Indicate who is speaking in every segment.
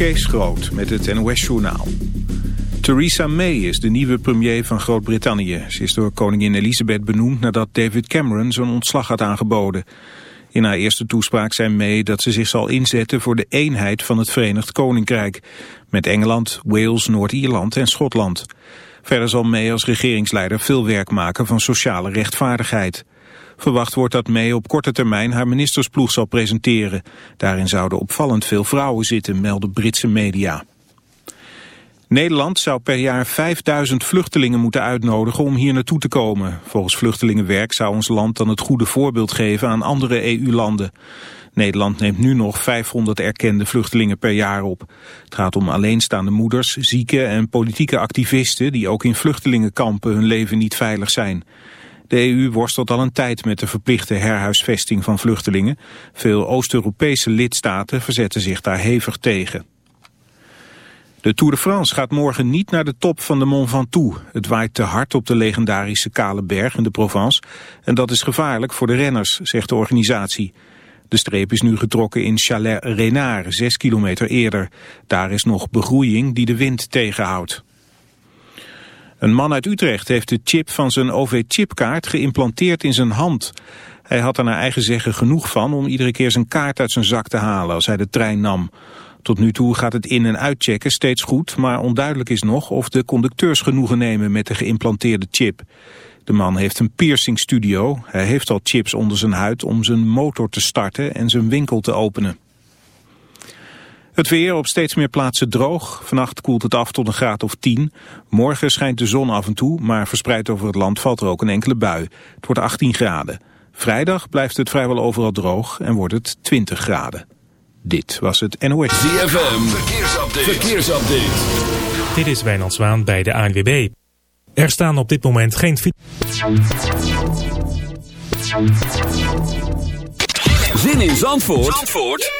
Speaker 1: Kees Groot met het NOS-journaal. Theresa May is de nieuwe premier van Groot-Brittannië. Ze is door koningin Elizabeth benoemd nadat David Cameron zijn ontslag had aangeboden. In haar eerste toespraak zei May dat ze zich zal inzetten voor de eenheid van het Verenigd Koninkrijk. Met Engeland, Wales, Noord-Ierland en Schotland. Verder zal May als regeringsleider veel werk maken van sociale rechtvaardigheid. Verwacht wordt dat May op korte termijn haar ministersploeg zal presenteren. Daarin zouden opvallend veel vrouwen zitten, melden Britse media. Nederland zou per jaar 5000 vluchtelingen moeten uitnodigen om hier naartoe te komen. Volgens Vluchtelingenwerk zou ons land dan het goede voorbeeld geven aan andere EU-landen. Nederland neemt nu nog 500 erkende vluchtelingen per jaar op. Het gaat om alleenstaande moeders, zieken en politieke activisten... die ook in vluchtelingenkampen hun leven niet veilig zijn. De EU worstelt al een tijd met de verplichte herhuisvesting van vluchtelingen. Veel Oost-Europese lidstaten verzetten zich daar hevig tegen. De Tour de France gaat morgen niet naar de top van de Mont Ventoux. Het waait te hard op de legendarische Kale Berg in de Provence. En dat is gevaarlijk voor de renners, zegt de organisatie. De streep is nu getrokken in Chalet Renard, zes kilometer eerder. Daar is nog begroeiing die de wind tegenhoudt. Een man uit Utrecht heeft de chip van zijn OV-chipkaart geïmplanteerd in zijn hand. Hij had er naar eigen zeggen genoeg van om iedere keer zijn kaart uit zijn zak te halen als hij de trein nam. Tot nu toe gaat het in- en uitchecken steeds goed, maar onduidelijk is nog of de conducteurs genoegen nemen met de geïmplanteerde chip. De man heeft een piercing studio. Hij heeft al chips onder zijn huid om zijn motor te starten en zijn winkel te openen. Het weer op steeds meer plaatsen droog. Vannacht koelt het af tot een graad of 10. Morgen schijnt de zon af en toe, maar verspreid over het land valt er ook een enkele bui. Het wordt 18 graden. Vrijdag blijft het vrijwel overal droog en wordt het 20 graden. Dit was het NOS.
Speaker 2: ZFM, verkeersupdate. verkeersupdate.
Speaker 3: Dit is Wijnand Zwaan bij de ANWB. Er staan op dit moment geen...
Speaker 2: Zin in Zandvoort, Zandvoort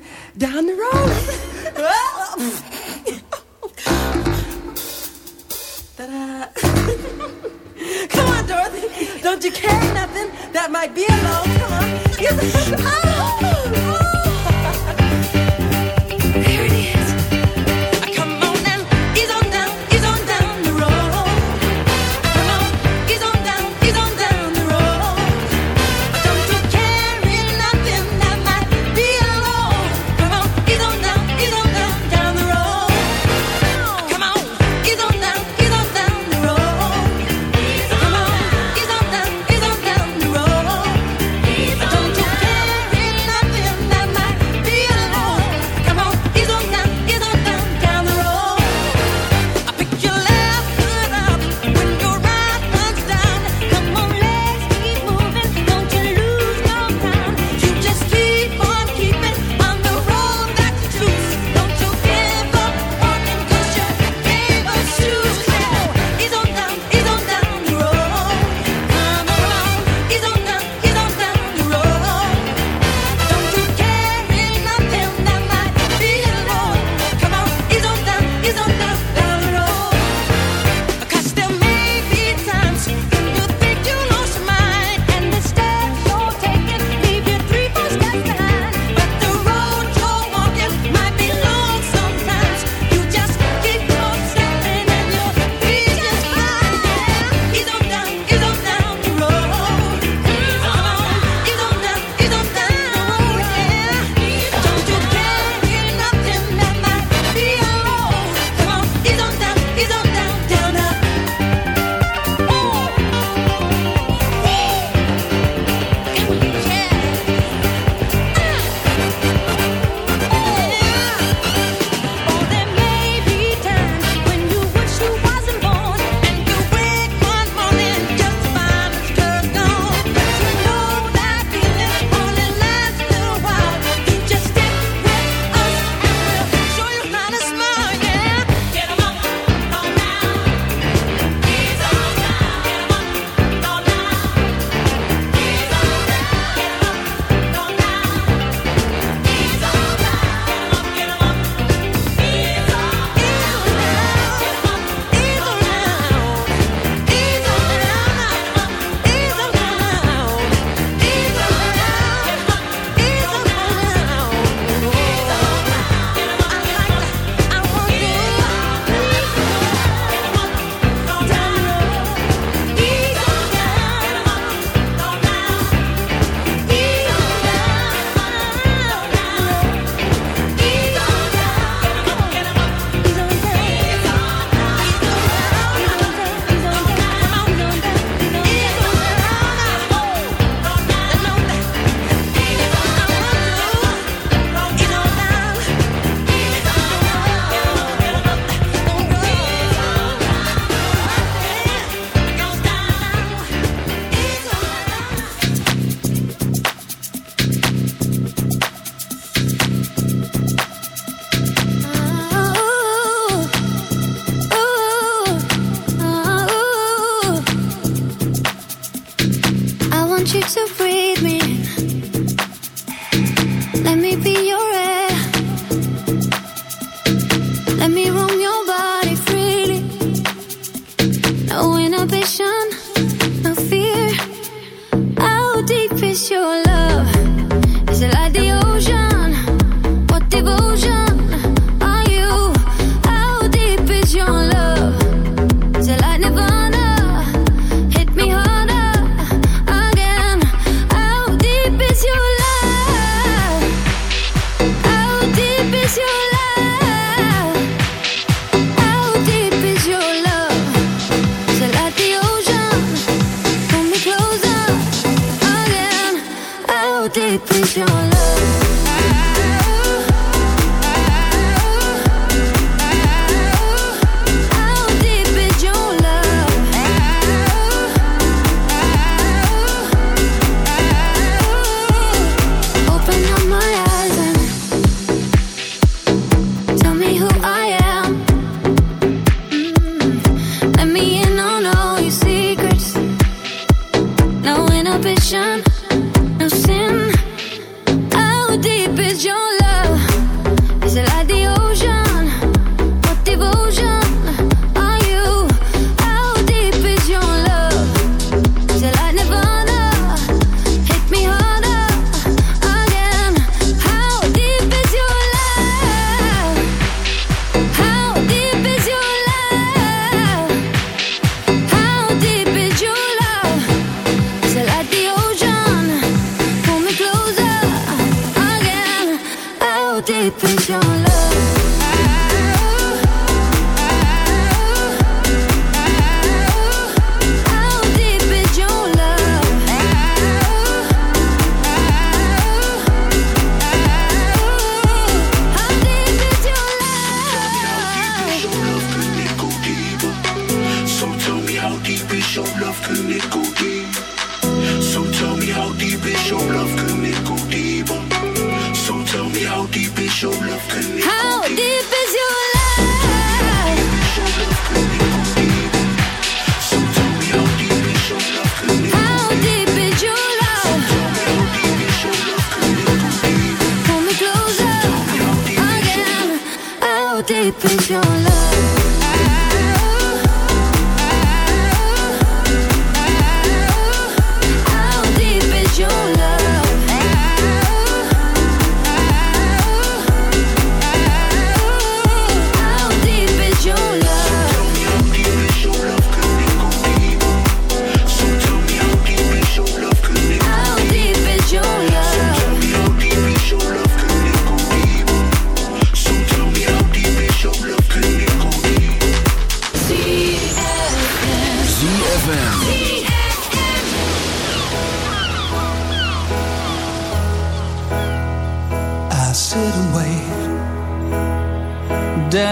Speaker 4: down the road. Come on, Dorothy. Don't you carry nothing that might be alone? Come on.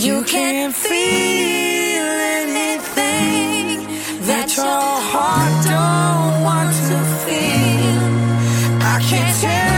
Speaker 2: You
Speaker 5: can't feel anything that your heart don't want to feel. I can't tell.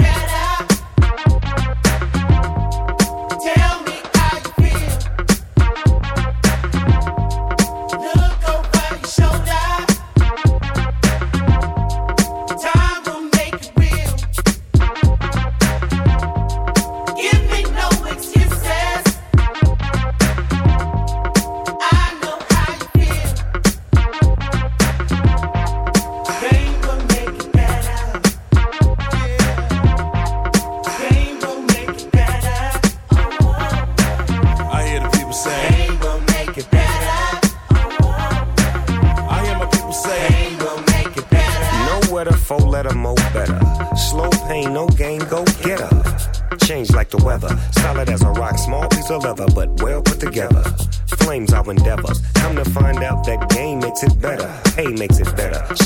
Speaker 6: Tell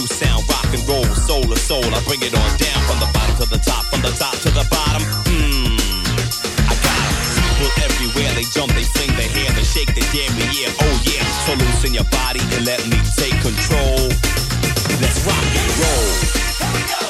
Speaker 7: New sound, rock and roll, soul to soul. I bring it on down from the bottom to the top, from the top to the bottom. Mmm, I got. People everywhere, they jump, they fling their hair, they shake their damn yeah, oh yeah. So loosen your body and let me take control. Let's rock and roll. Whether